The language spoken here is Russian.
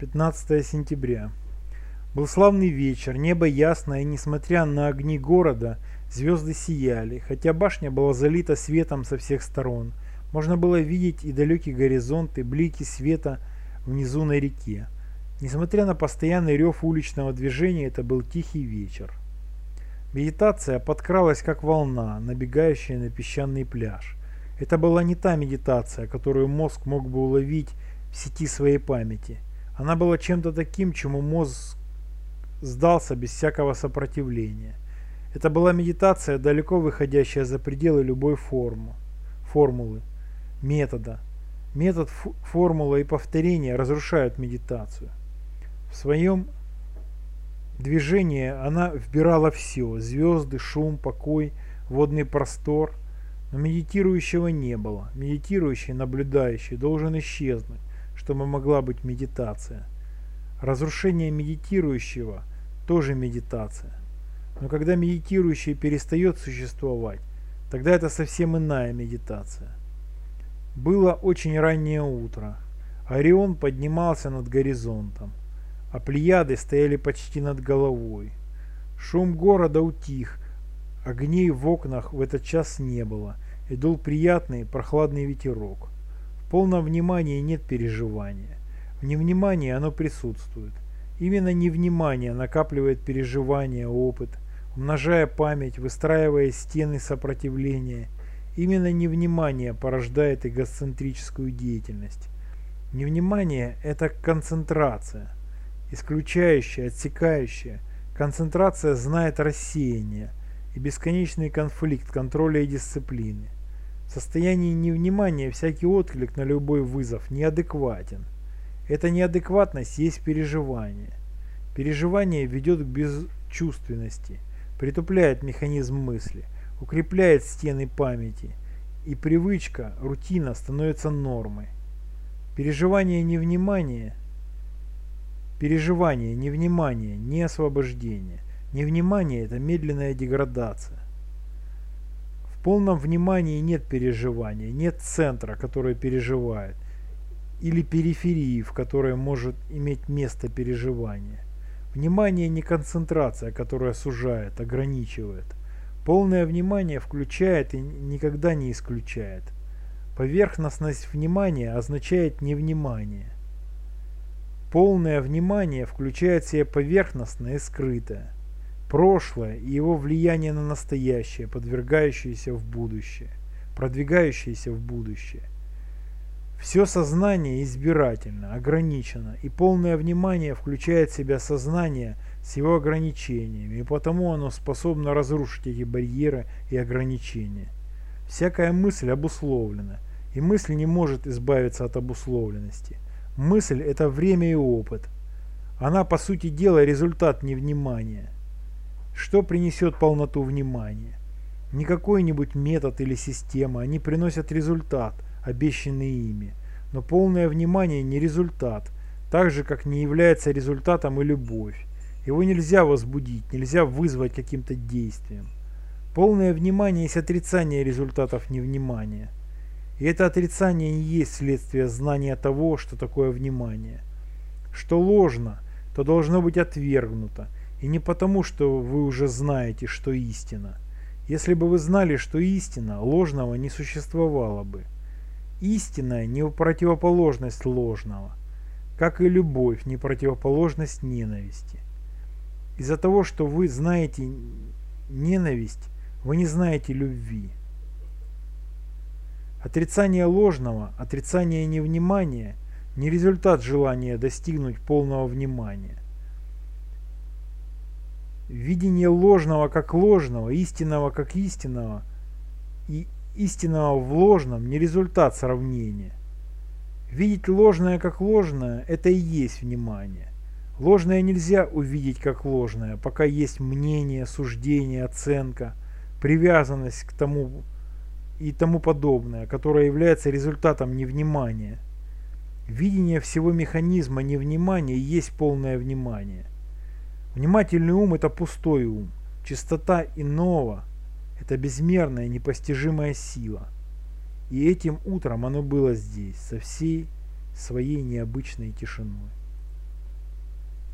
15 сентября. Был славный вечер, небо ясное, и несмотря на огни города, звезды сияли, хотя башня была залита светом со всех сторон. Можно было видеть и далекий горизонт, и блики света внизу на реке. Несмотря на постоянный рев уличного движения, это был тихий вечер. Медитация подкралась как волна, набегающая на песчаный пляж. Это была не та медитация, которую мозг мог бы уловить в сети своей памяти – она была чем-то таким, чему мозг сдался без всякого сопротивления. Это была медитация, далеко выходящая за пределы любой формы, формулы, метода. Метод, формула и повторение разрушают медитацию. В своем движении она вбирала все – звезды, шум, покой, водный простор. Но медитирующего не было. Медитирующий, наблюдающий должен исчезнуть чтобы могла быть медитация. Разрушение медитирующего тоже медитация. Но когда медитирующий перестает существовать, тогда это совсем иная медитация. Было очень раннее утро. Орион поднимался над горизонтом, а плеяды стояли почти над головой. Шум города утих, огней в окнах в этот час не было, и дул приятный прохладный ветерок полном внимании нет переживания. В невнимании оно присутствует. Именно невнимание накапливает переживания, опыт, умножая память, выстраивая стены сопротивления. Именно невнимание порождает эгоцентрическую деятельность. Невнимание – это концентрация, исключающая, отсекающая. Концентрация знает рассеяние и бесконечный конфликт контроля и дисциплины. В состоянии невнимания всякий отклик на любой вызов неадекватен. Эта неадекватность есть переживание. Переживание ведет к безчувственности, притупляет механизм мысли, укрепляет стены памяти, и привычка, рутина становится нормой. Переживание невнимания, переживание невнимание, не освобождение. Невнимание – это медленная деградация. Полном внимании нет переживания, нет центра, который переживает, или периферии, в которой может иметь место переживание. Внимание не концентрация, которая сужает, ограничивает. Полное внимание включает и никогда не исключает. Поверхностность внимания означает невнимание. Полное внимание включает в себя поверхностное и скрытое прошлое и его влияние на настоящее, подвергающееся в будущее, продвигающееся в будущее. Все сознание избирательно, ограничено, и полное внимание включает в себя сознание с его ограничениями, и потому оно способно разрушить эти барьеры и ограничения. Всякая мысль обусловлена, и мысль не может избавиться от обусловленности. Мысль – это время и опыт. Она, по сути дела, результат невнимания – что принесет полноту внимания? Не какой-нибудь метод или система, они приносят результат, обещанный ими. Но полное внимание не результат, так же, как не является результатом и любовь. Его нельзя возбудить, нельзя вызвать каким-то действием. Полное внимание есть отрицание результатов невнимания. И это отрицание не есть следствие знания того, что такое внимание. Что ложно, то должно быть отвергнуто – и не потому, что вы уже знаете, что истина. Если бы вы знали, что истина, ложного не существовало бы. Истинная не противоположность ложного, как и любовь не противоположность ненависти. Из-за того, что вы знаете ненависть, вы не знаете любви. Отрицание ложного, отрицание невнимания – не результат желания достигнуть полного внимания. Видение ложного как ложного, истинного как истинного и истинного в ложном не результат сравнения. Видеть ложное как ложное – это и есть внимание. Ложное нельзя увидеть как ложное, пока есть мнение, суждение, оценка, привязанность к тому и тому подобное, которое является результатом невнимания. Видение всего механизма невнимания есть полное внимание. Внимательный ум – это пустой ум. Чистота иного – это безмерная непостижимая сила. И этим утром оно было здесь, со всей своей необычной тишиной.